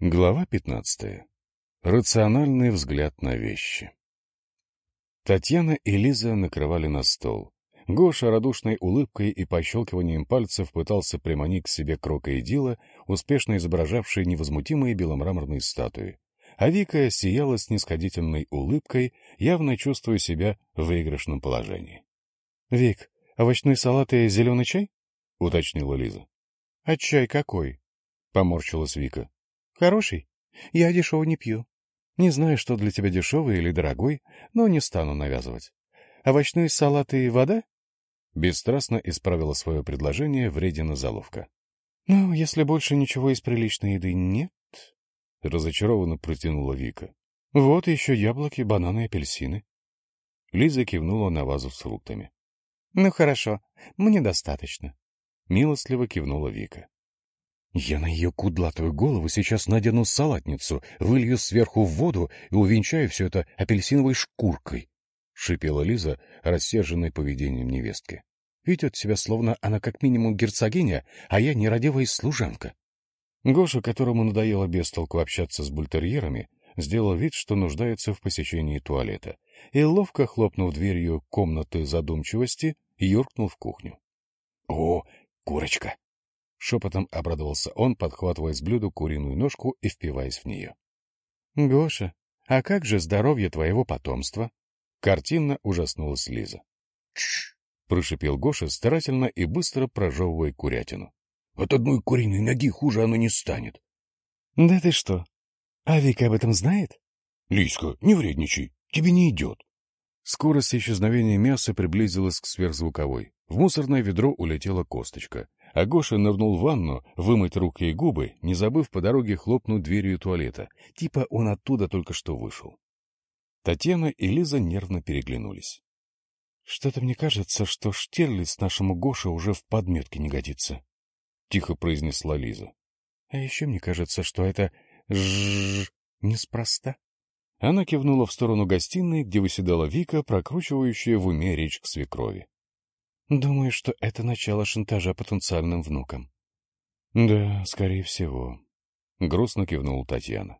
Глава 15. Рациональный взгляд на вещи. Татьяна и Лиза накрывали на стол. Гоша радушной улыбкой и пощелкиванием пальцев пытался приманить к себе крокодила, успешно изображавший невозмутимые беломраморные статуи. А Вика сияла снисходительной улыбкой, явно чувствуя себя в выигрышном положении. — Вик, овощной салат и зеленый чай? — уточнила Лиза. — А чай какой? — поморщилась Вика. Хороший? Я дешево не пью. Не знаю, что для тебя дешевый или дорогой, но не стану навязывать. Овощные салаты и вода? Бесстрастно исправила свое предложение вредина заловка. Ну, если больше ничего из приличной еды нет... Разочарованно протянула Вика. Вот еще яблоки, бананы, апельсины. Лиза кивнула на вазу с фруктами. — Ну, хорошо, мне достаточно. Милостливо кивнула Вика. Я на ее кудлатую голову сейчас надену салатницу, вылью сверху в воду и увенчаю все это апельсиновой шкуркой, — шипела Лиза, рассерженной поведением невестки. Ведет себя, словно она как минимум герцогиня, а я нерадивая служанка. Гоша, которому надоело без толку общаться с бультерьерами, сделал вид, что нуждается в посещении туалета, и, ловко хлопнув дверью комнаты задумчивости, юркнул в кухню. — О, курочка! — шепотом обрадовался он, подхватывая с блюда куриную ножку и впиваясь в нее. — Гоша, а как же здоровье твоего потомства? Картинно ужаснулась Лиза. «Тш!» — прошипел Гоша, старательно и быстро прожевывая курятину. «От одной куриной ноги хуже оно не станет». «Да ты что? А Вика об этом знает?» «Лизка, не вредничай, тебе не идет». Скорость исчезновения мяса приблизилась к сверхзвуковой. В мусорное ведро улетела косточка. А Гоша нырнул в ванну, вымыть руки и губы, не забыв по дороге хлопнуть дверью туалета. Типа он оттуда только что вышел. Татьяна и Лиза нервно переглянулись. — Что-то мне кажется, что Штирлиц нашему Гоше уже в подметке не годится, — тихо произнесла Лиза. — А еще мне кажется, что это ж неспроста. Она кивнула в сторону гостиной, где выседала Вика, прокручивающая в уме речь к свекрови. Думаю, что это начало шантажа потенциальным внукам. Да, скорее всего. Грустно кивнула Татьяна.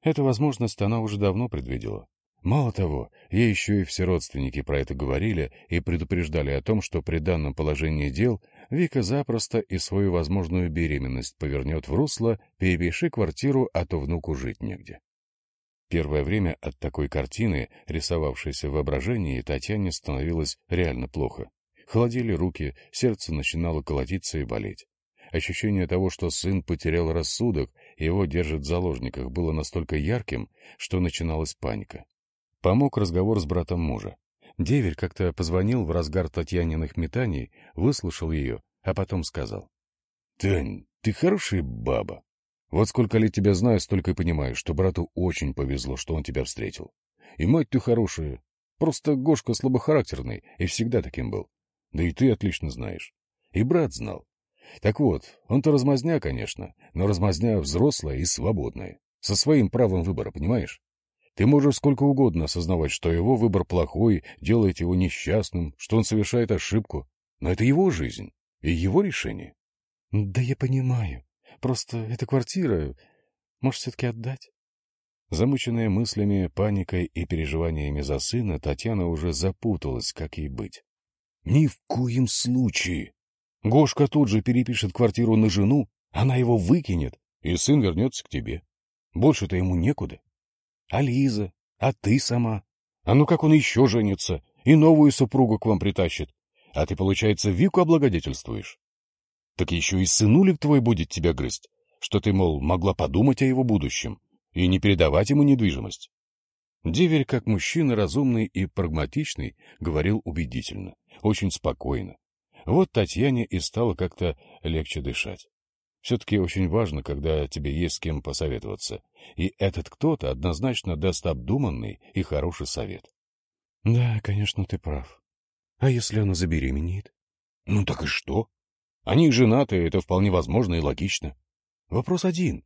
Эту возможность она уже давно предвидела. Мало того, ей еще и все родственники про это говорили и предупреждали о том, что при данном положении дел Вика запросто и свою возможную беременность повернет в русло «перепиши квартиру, а то внуку жить негде». Первое время от такой картины, рисовавшейся в воображении, Татьяне становилось реально плохо. Холодели руки, сердце начинало колотиться и болеть. Ощущение того, что сын потерял рассудок и его держат в заложниках, было настолько ярким, что начиналась паника. Помог разговор с братом мужа. Деверь как-то позвонил в разгар Татьяниных метаний, выслушал ее, а потом сказал. — Тань, ты хорошая баба. Вот сколько лет тебя знаю, столько и понимаю, что брату очень повезло, что он тебя встретил. И мать ты хорошая. Просто Гошка слабохарактерный и всегда таким был. Да и ты отлично знаешь. И брат знал. Так вот, он-то размазня, конечно, но размазня взрослая и свободная. Со своим правом выбора, понимаешь? Ты можешь сколько угодно осознавать, что его выбор плохой, делает его несчастным, что он совершает ошибку. Но это его жизнь и его решение. — Да я понимаю. Просто эта квартира... Может, все-таки отдать? Замученная мыслями, паникой и переживаниями за сына, Татьяна уже запуталась, как ей быть. Ни в коем случае. Гошка тут же перепишет квартиру на жену, она его выкинет, и сын вернется к тебе. Больше-то ему некуда. А Лиза? А ты сама? А ну как он еще женится и новую супругу к вам притащит? А ты, получается, Вику облагодетельствуешь? Так еще и сынулик твой будет тебя грызть, что ты, мол, могла подумать о его будущем и не передавать ему недвижимость. Деверь, как мужчина разумный и прагматичный, говорил убедительно, очень спокойно. Вот Татьяне и стало как-то легче дышать. Все-таки очень важно, когда тебе есть с кем посоветоваться, и этот кто-то однозначно даст обдуманный и хороший совет. — Да, конечно, ты прав. А если она забеременеет? — Ну так и что? Они женаты, это вполне возможно и логично. Вопрос один.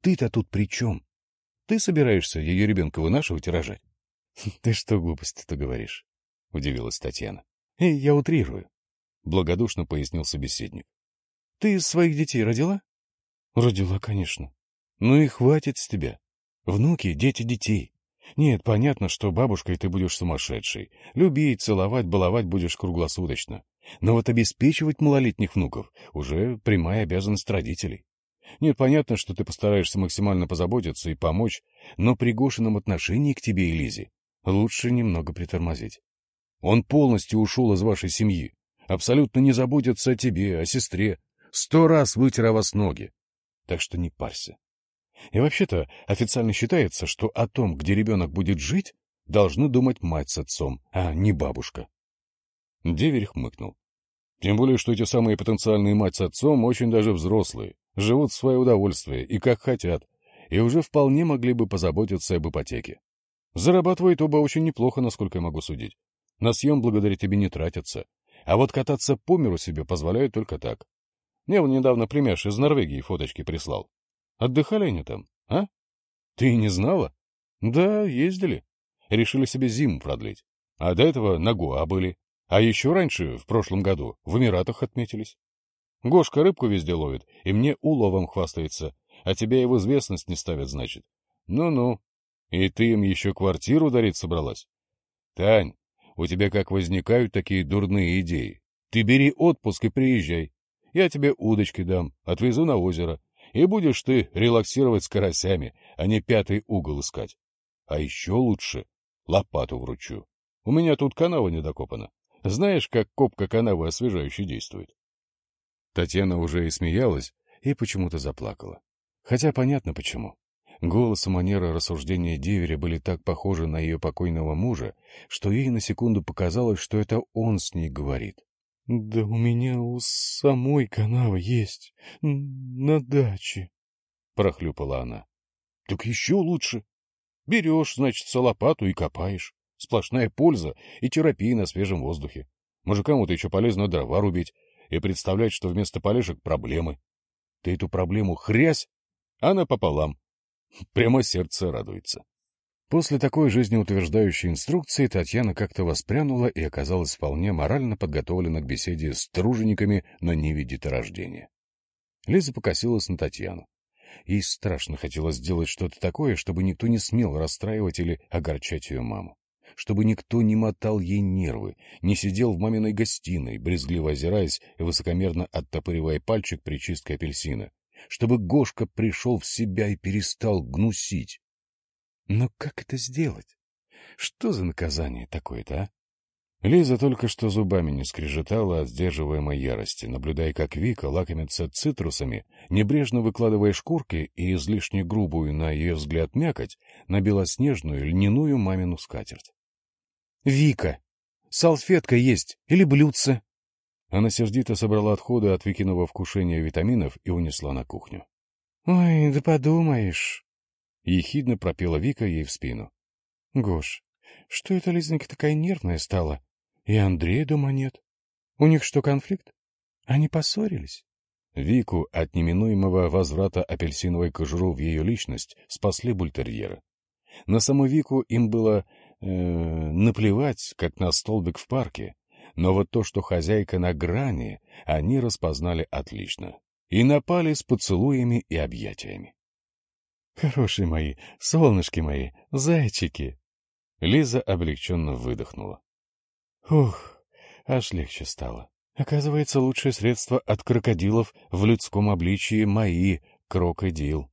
Ты-то тут при чем? Ты собираешься ее ребенка вынашивать и рожать? — Ты что глупости-то говоришь? — удивилась Татьяна. — Я утрирую, — благодушно пояснил собеседник. — Ты своих детей родила? — Родила, конечно. Ну и хватит с тебя. Внуки — дети детей. Нет, понятно, что бабушкой ты будешь сумасшедшей. Любить, целовать, баловать будешь круглосуточно. Но вот обеспечивать малолетних внуков уже прямая обязанность родителей. Нет, понятно, что ты постараешься максимально позаботиться и помочь, но при Гошином отношении к тебе и Лизе лучше немного притормозить. Он полностью ушел из вашей семьи, абсолютно не заботится о тебе, о сестре, сто раз вытер о вас ноги. Так что не парься. И вообще-то официально считается, что о том, где ребенок будет жить, должны думать мать с отцом, а не бабушка. Деверь хмыкнул. Тем более, что эти самые потенциальные мать с отцом очень даже взрослые, живут в свое удовольствие и как хотят, и уже вполне могли бы позаботиться об ипотеке. Зарабатывают оба очень неплохо, насколько я могу судить. На съем благодаря тебе не тратятся. А вот кататься по миру себе позволяют только так. Мне он недавно племяш из Норвегии фоточки прислал. Отдыхали они там, а? Ты не знала? Да, ездили. Решили себе зиму продлить. А до этого на Гоа были. А еще раньше, в прошлом году, в Эмиратах отметились. Гошка рыбку везде ловит, и мне уловом хвастается, а тебя в известность не ставят, значит. Ну-ну. И ты им еще квартиру дарить собралась? Тань, у тебя как возникают такие дурные идеи? Ты бери отпуск и приезжай. Я тебе удочки дам, отвезу на озеро, и будешь ты релаксировать с карасями, а не пятый угол искать. А еще лучше лопату вручу. У меня тут канава не докопана. Знаешь, как копка канавы освежающе действует? Татьяна уже и смеялась, и почему-то заплакала. Хотя понятно почему. Голос и манера рассуждения деверя были так похожи на ее покойного мужа, что ей на секунду показалось, что это он с ней говорит. — Да у меня у самой канава есть, на даче, — прохлюпала она. — Так еще лучше. Берешь, значит, лопату и копаешь. Сплошная польза и терапия на свежем воздухе. Мужикам-то еще полезно дрова рубить, и представлять, что вместо полежек проблемы. Ты эту проблему хрясь, она пополам. Прямо сердце радуется. После такой жизнеутверждающей инструкции Татьяна как-то воспрянула и оказалась вполне морально подготовлена к беседе с тружениками на ниве деторождения. Лиза покосилась на Татьяну. Ей страшно хотелось сделать что-то такое, чтобы никто не смел расстраивать или огорчать ее маму чтобы никто не мотал ей нервы, не сидел в маминой гостиной, брезгливо озираясь и высокомерно оттопыривая пальчик при чистке апельсина, чтобы Гошка пришел в себя и перестал гнусить. Но как это сделать? Что за наказание такое-то, а? Лиза только что зубами не скрежетала от сдерживаемой ярости, наблюдая, как Вика лакомится цитрусами, небрежно выкладывая шкурки и излишне грубую, на ее взгляд, мякоть на белоснежную льняную мамину скатерть. Вика, салфетка есть или блюдце? Она сердито собрала отходы от Викиного вкушения витаминов и унесла на кухню. — Ой, да подумаешь! — ехидно пропела Вика ей в спину. — Гош, что это Лизонька такая нервная стала? И Андрея дома нет. У них что, конфликт? Они поссорились? Вику от неминуемого возврата апельсиновой кожуру в ее личность спасли бультерьеры. На саму Вику им было э, наплевать, как на столбик в парке, но вот то, что хозяйка на грани, они распознали отлично и напали с поцелуями и объятиями. «Хорошие мои, солнышки мои, зайчики!» Лиза облегченно выдохнула. «Ух, аж легче стало. Оказывается, лучшее средство от крокодилов в людском обличии мои крокодил».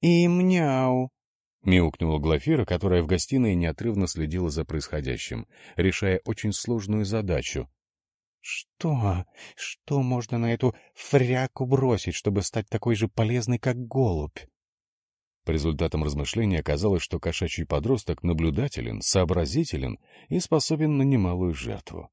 «И мяу!» — мяукнула Глафира, которая в гостиной неотрывно следила за происходящим, решая очень сложную задачу. — Что? Что можно на эту фряку бросить, чтобы стать такой же полезной, как голубь? По результатам размышления оказалось, что кошачий подросток наблюдателен, сообразителен и способен на немалую жертву.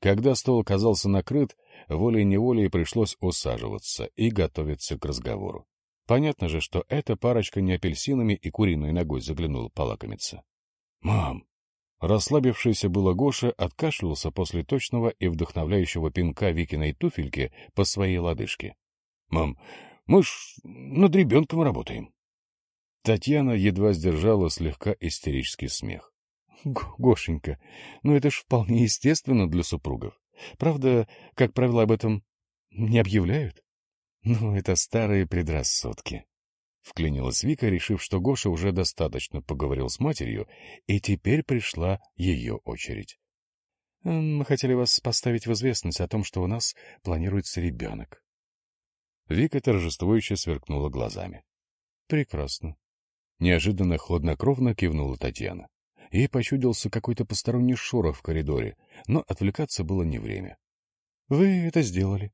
Когда стол оказался накрыт, волей-неволей пришлось усаживаться и готовиться к разговору. Понятно же, что эта парочка не апельсинами и куриной ногой заглянула полакомиться. «Мам!» Расслабившийся было Гоша откашлялся после точного и вдохновляющего пинка Викиной туфельки по своей лодыжке. «Мам, мы ж над ребенком работаем». Татьяна едва сдержала слегка истерический смех. — Гошенька, ну это ж вполне естественно для супругов. Правда, как правило, об этом не объявляют. Ну, это старые предрассудки. Вклинилась Вика, решив, что Гоша уже достаточно поговорил с матерью, и теперь пришла ее очередь. «Мы хотели вас поставить в известность о том, что у нас планируется ребенок». Вика торжествующе сверкнула глазами. «Прекрасно». Неожиданно хладнокровно кивнула Татьяна. Ей почудился какой-то посторонний шорох в коридоре, но отвлекаться было не время. — Вы это сделали.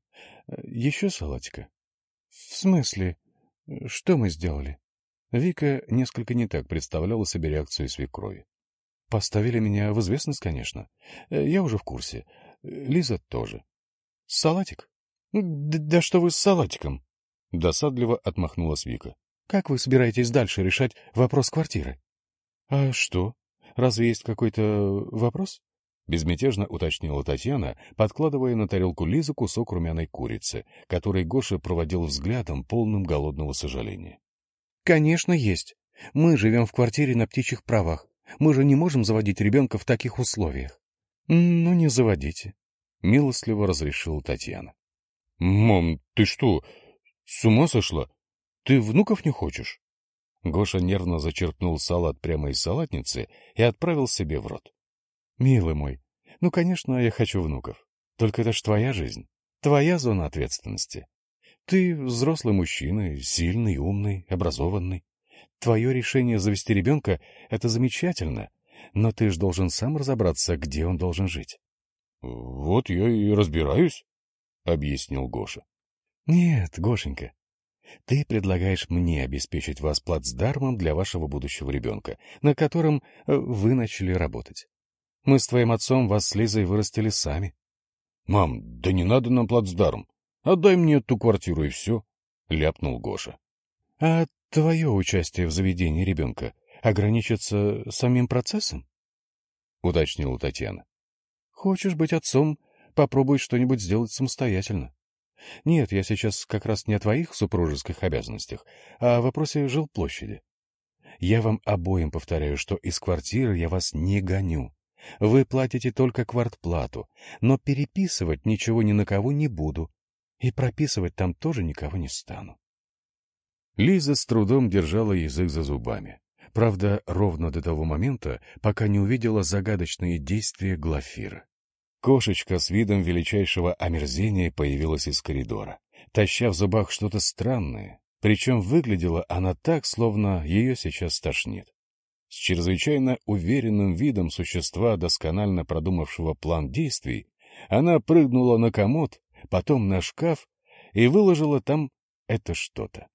Еще салатика? — В смысле? Что мы сделали? Вика несколько не так представляла себе реакцию свекрови. — Поставили меня в известность, конечно. Я уже в курсе. Лиза тоже. — Салатик? Да, да что вы с салатиком? Досадливо отмахнулась Вика. Как вы собираетесь дальше решать вопрос квартиры? — А что? Разве есть какой-то вопрос? Безмятежно уточнила Татьяна, подкладывая на тарелку Лизы кусок румяной курицы, который Гоша проводил взглядом, полным голодного сожаления. — Конечно, есть. Мы живем в квартире на птичьих правах. Мы же не можем заводить ребенка в таких условиях. — Ну, не заводите, — милостливо разрешила Татьяна. — Мам, ты что, с ума сошла? Ты внуков не хочешь? Гоша нервно зачерпнул салат прямо из салатницы и отправил себе в рот. — Милый мой, ну, конечно, я хочу внуков. Только это ж твоя жизнь, твоя зона ответственности. Ты взрослый мужчина, сильный, умный, образованный. Твое решение завести ребенка — это замечательно, но ты ж должен сам разобраться, где он должен жить. — Вот я и разбираюсь, — объяснил Гоша. — Нет, Гошенька, ты предлагаешь мне обеспечить вас плацдармом для вашего будущего ребенка, на котором э, вы начали работать. Мы с твоим отцом вас с Лизой вырастили сами. — Мам, да не надо нам плацдарм. Отдай мне эту квартиру и все, — ляпнул Гоша. — А твое участие в заведении ребенка ограничится самим процессом? — уточнила Татьяна. — Хочешь быть отцом, попробуй что-нибудь сделать самостоятельно. Нет, я сейчас как раз не о твоих супружеских обязанностях, а о вопросе жилплощади. Я вам обоим повторяю, что из квартиры я вас не гоню. Вы платите только квартплату, но переписывать ничего ни на кого не буду. И прописывать там тоже никого не стану. Лиза с трудом держала язык за зубами. Правда, ровно до того момента, пока не увидела загадочные действия Глафира. Кошечка с видом величайшего омерзения появилась из коридора, таща в зубах что-то странное, причем выглядела она так, словно ее сейчас тошнит. С чрезвычайно уверенным видом существа, досконально продумавшего план действий, она прыгнула на комод, потом на шкаф и выложила там это что-то.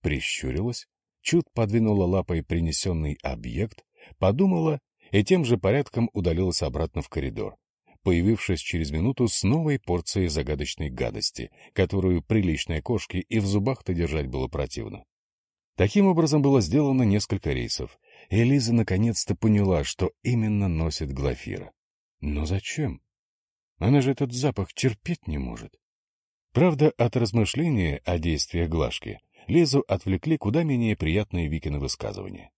Прищурилась, чуть подвинула лапой принесенный объект, подумала и тем же порядком удалилась обратно в коридор, появившись через минуту с новой порцией загадочной гадости, которую приличной кошке и в зубах-то держать было противно. Таким образом было сделано несколько рейсов, и Лиза наконец-то поняла, что именно носит Глафира. Но зачем? Она же этот запах терпеть не может. Правда, от размышления о действиях Глашки Лизу отвлекли куда менее приятные Викины высказывания.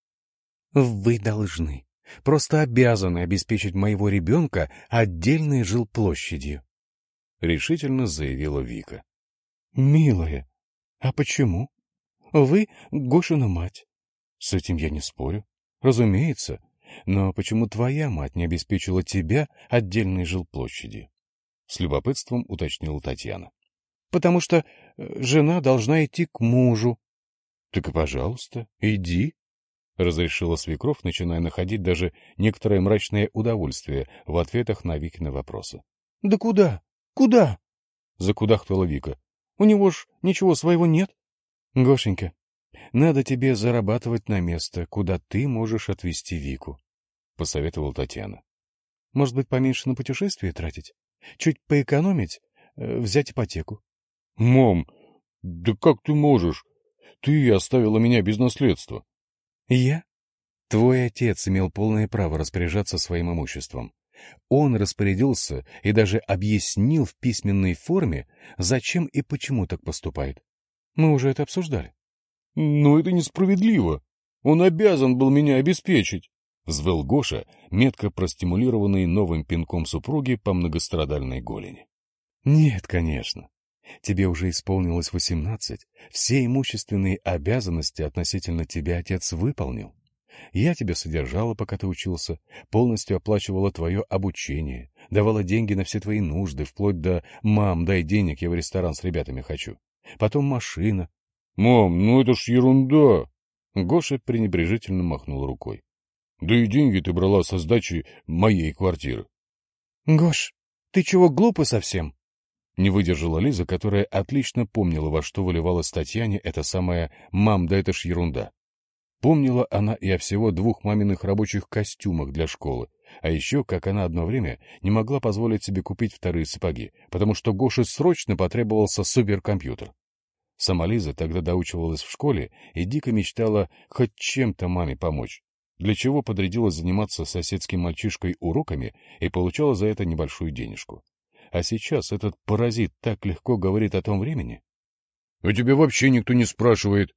«Вы должны, просто обязаны обеспечить моего ребенка отдельной жилплощадью», — решительно заявила Вика. «Милая, а почему? Вы Гошина мать. С этим я не спорю. Разумеется. Но почему твоя мать не обеспечила тебя отдельной жилплощадью? С любопытством уточнила Татьяна. Потому что э, жена должна идти к мужу. Так и пожалуйста, иди, — разрешила свекровь, начиная находить даже некоторое мрачное удовольствие в ответах на Викины вопросы. — Да куда? Куда? — закудахтала Вика. — У него ж ничего своего нет. — Гошенька, надо тебе зарабатывать на место, куда ты можешь отвезти Вику, — посоветовал Татьяна. — Может быть, поменьше на путешествие тратить? Чуть поэкономить? Э, взять ипотеку? — Мам, да как ты можешь? Ты оставила меня без наследства. — Я? Твой отец имел полное право распоряжаться своим имуществом. Он распорядился и даже объяснил в письменной форме, зачем и почему так поступает. Мы уже это обсуждали. «Но это несправедливо. Он обязан был меня обеспечить», — взвыл Гоша, метко простимулированный новым пинком супруги по многострадальной голени. «Нет, конечно. Тебе уже исполнилось восемнадцать. Все имущественные обязанности относительно тебя отец выполнил. Я тебя содержала, пока ты учился, полностью оплачивала твое обучение, давала деньги на все твои нужды, вплоть до «мам, дай денег, я в ресторан с ребятами хочу». Потом машина. «Мам, ну это ж ерунда!» Гоша пренебрежительно махнул рукой. «Да и деньги ты брала со сдачи моей квартиры». «Гош, ты чего глупый совсем?» Не выдержала Лиза, которая отлично помнила, во что выливалась Татьяне эта самая «мам, да это ж ерунда». Помнила она и о всего двух маминых рабочих костюмах для школы, а еще, как она одно время не могла позволить себе купить вторые сапоги, потому что Гоше срочно потребовался суперкомпьютер. Сама Лиза тогда доучивалась в школе и дико мечтала хоть чем-то маме помочь, для чего подрядилась заниматься соседским мальчишкой уроками и получала за это небольшую денежку. А сейчас этот паразит так легко говорит о том времени. — А тебя вообще никто не спрашивает,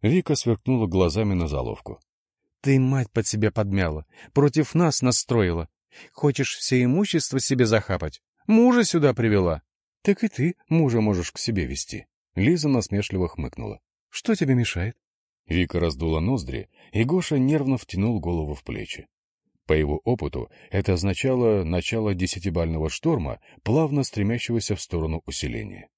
Вика сверкнула глазами на заловку. — Ты мать под себя подмяла, против нас настроила. Хочешь все имущество себе захапать? Мужа сюда привела. — Так и ты мужа можешь к себе вести. Лиза насмешливо хмыкнула. — Что тебе мешает? Вика раздула ноздри, и Гоша нервно втянул голову в плечи. По его опыту это означало начало десятибального шторма, плавно стремящегося в сторону усиления.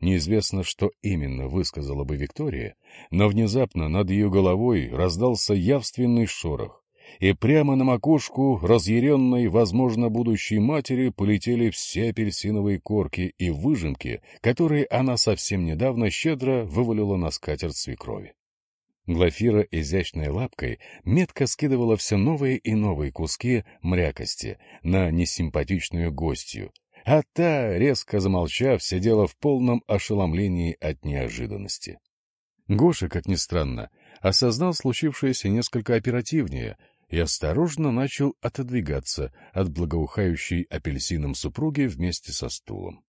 Неизвестно, что именно высказала бы Виктория, но внезапно над ее головой раздался явственный шорох, и прямо на макушку разъяренной, возможно, будущей матери полетели все апельсиновые корки и выжимки, которые она совсем недавно щедро вывалила на скатерть свекрови. Глафира изящной лапкой метко скидывала все новые и новые куски мрякости на несимпатичную гостью, а та, резко замолчав, сидела в полном ошеломлении от неожиданности. Гоша, как ни странно, осознал случившееся несколько оперативнее и осторожно начал отодвигаться от благоухающей апельсином супруги вместе со стулом.